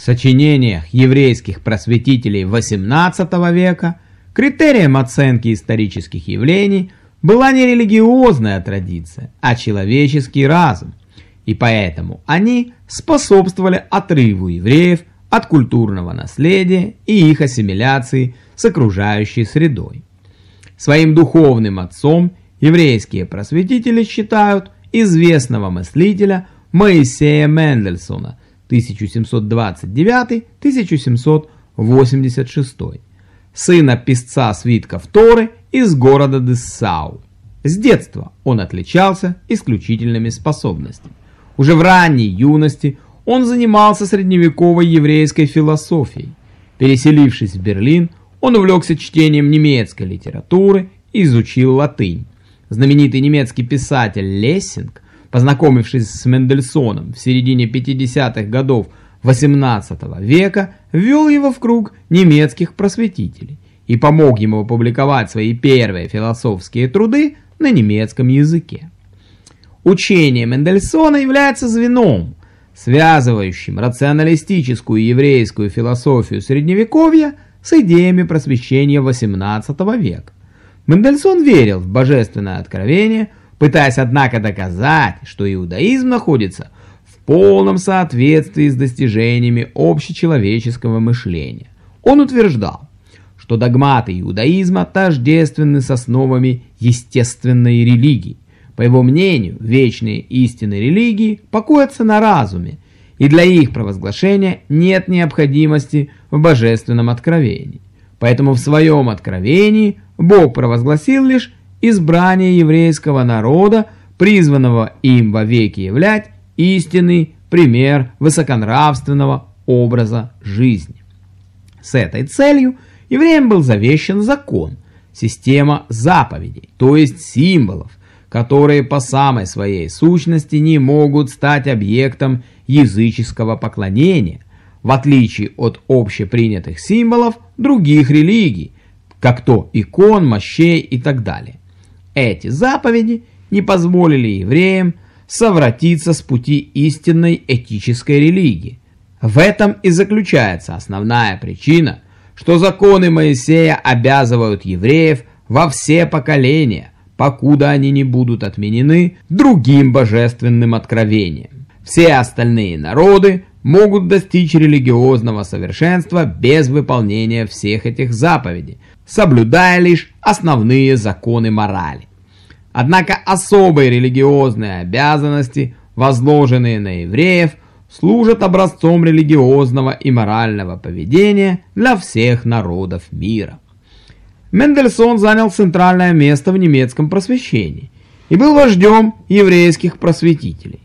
В сочинениях еврейских просветителей XVIII века критерием оценки исторических явлений была не религиозная традиция, а человеческий разум, и поэтому они способствовали отрыву евреев от культурного наследия и их ассимиляции с окружающей средой. Своим духовным отцом еврейские просветители считают известного мыслителя Моисея Мендельсона 1729-1786, сына писца свитков Торы из города Дессау. С детства он отличался исключительными способностями. Уже в ранней юности он занимался средневековой еврейской философией. Переселившись в Берлин, он увлекся чтением немецкой литературы и изучил латынь. Знаменитый немецкий писатель Лессинг, познакомившись с Мендельсоном в середине 50-х годов XVIII века, ввел его в круг немецких просветителей и помог ему опубликовать свои первые философские труды на немецком языке. Учение Мендельсона является звеном, связывающим рационалистическую еврейскую философию Средневековья с идеями просвещения XVIII века. Мендельсон верил в божественное откровение, пытаясь однако доказать, что иудаизм находится в полном соответствии с достижениями общечеловеческого мышления. Он утверждал, что догматы иудаизма тождественны с основами естественной религии. По его мнению, вечные истины религии покоятся на разуме, и для их провозглашения нет необходимости в божественном откровении. Поэтому в своем откровении Бог провозгласил лишь избрание еврейского народа, призванного им вовеки являть истинный пример высоконравственного образа жизни. С этой целью евреям был завещен закон, система заповедей, то есть символов, которые по самой своей сущности не могут стать объектом языческого поклонения, в отличие от общепринятых символов других религий, как то икон, мощей и так далее. Эти заповеди не позволили евреям совратиться с пути истинной этической религии. В этом и заключается основная причина, что законы Моисея обязывают евреев во все поколения, покуда они не будут отменены другим божественным откровением. Все остальные народы могут достичь религиозного совершенства без выполнения всех этих заповедей, соблюдая лишь основные законы морали. Однако особые религиозные обязанности, возложенные на евреев, служат образцом религиозного и морального поведения для всех народов мира. Мендельсон занял центральное место в немецком просвещении и был вождем еврейских просветителей.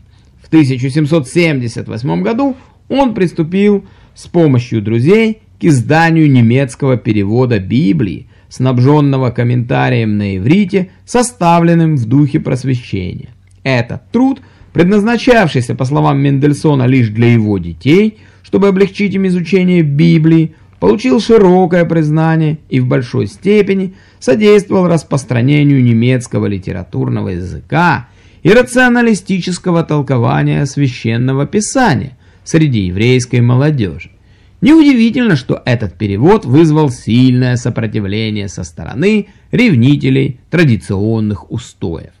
В 1778 году он приступил с помощью друзей к изданию немецкого перевода Библии, снабженного комментарием на иврите, составленным в духе просвещения. Этот труд, предназначавшийся, по словам Мендельсона, лишь для его детей, чтобы облегчить им изучение Библии, получил широкое признание и в большой степени содействовал распространению немецкого литературного языка и рационалистического толкования священного писания среди еврейской молодежи. Неудивительно, что этот перевод вызвал сильное сопротивление со стороны ревнителей традиционных устоев.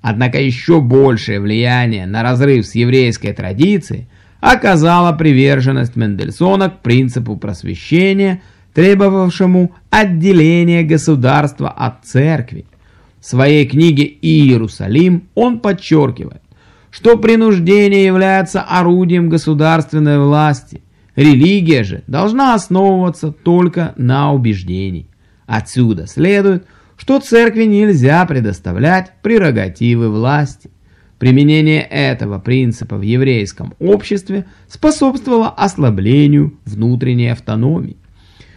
Однако еще большее влияние на разрыв с еврейской традицией оказала приверженность Мендельсона к принципу просвещения, требовавшему отделения государства от церкви. В своей книге «Иерусалим» он подчеркивает, что принуждение является орудием государственной власти. Религия же должна основываться только на убеждении. Отсюда следует, что церкви нельзя предоставлять прерогативы власти. Применение этого принципа в еврейском обществе способствовало ослаблению внутренней автономии.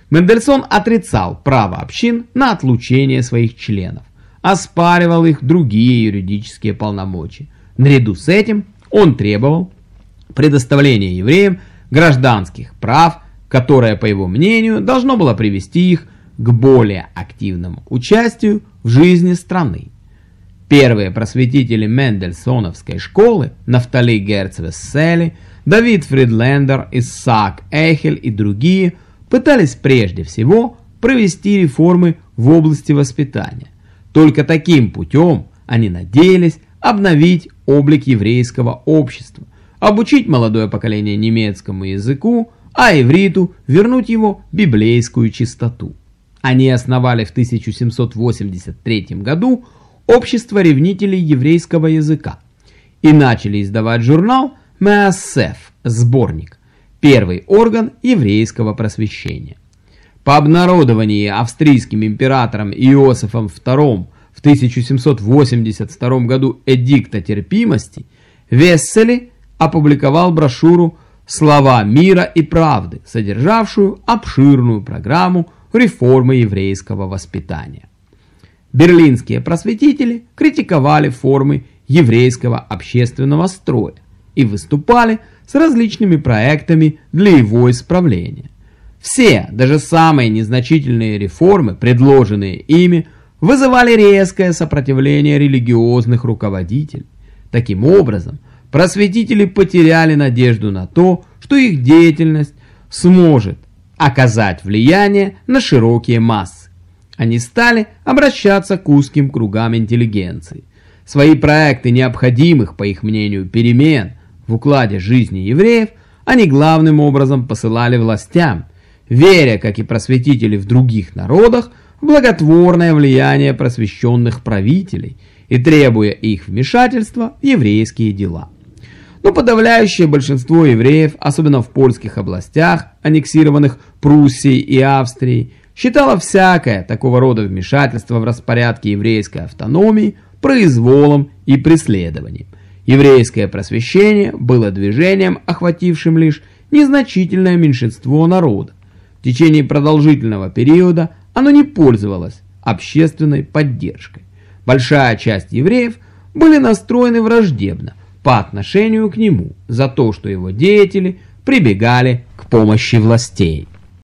Мендельсон отрицал право общин на отлучение своих членов, оспаривал их другие юридические полномочия. Наряду с этим он требовал предоставления евреям гражданских прав, которое, по его мнению, должно было привести их к более активному участию в жизни страны. Первые просветители Мендельсоновской школы Нафтали Герцвессели Давид Фридлендер, Исаак Эхель и другие пытались прежде всего провести реформы в области воспитания. Только таким путем они надеялись обновить облик еврейского общества, обучить молодое поколение немецкому языку, а ивриту вернуть его библейскую чистоту. Они основали в 1783 году общество ревнителей еврейского языка и начали издавать журнал «Меассеф» – сборник, первый орган еврейского просвещения. По обнародовании австрийским императором Иосифом II в 1782 году эдикта терпимости Вессели опубликовал брошюру «Слова мира и правды», содержавшую обширную программу реформы еврейского воспитания. Берлинские просветители критиковали формы еврейского общественного строя и выступали с различными проектами для его исправления. Все, даже самые незначительные реформы, предложенные ими, вызывали резкое сопротивление религиозных руководителей. Таким образом, просветители потеряли надежду на то, что их деятельность сможет оказать влияние на широкие массы. Они стали обращаться к узким кругам интеллигенции. Свои проекты необходимых, по их мнению, перемен в укладе жизни евреев они главным образом посылали властям, веря, как и просветители в других народах, благотворное влияние просвещенных правителей и требуя их вмешательства в еврейские дела. Но подавляющее большинство евреев, особенно в польских областях, аннексированных Пруссией и Австрией, считало всякое такого рода вмешательство в распорядке еврейской автономии произволом и преследованием. Еврейское просвещение было движением, охватившим лишь незначительное меньшинство народа. В течение продолжительного периода оно не пользовалось общественной поддержкой. Большая часть евреев были настроены враждебно по отношению к нему за то, что его деятели прибегали к помощи властей.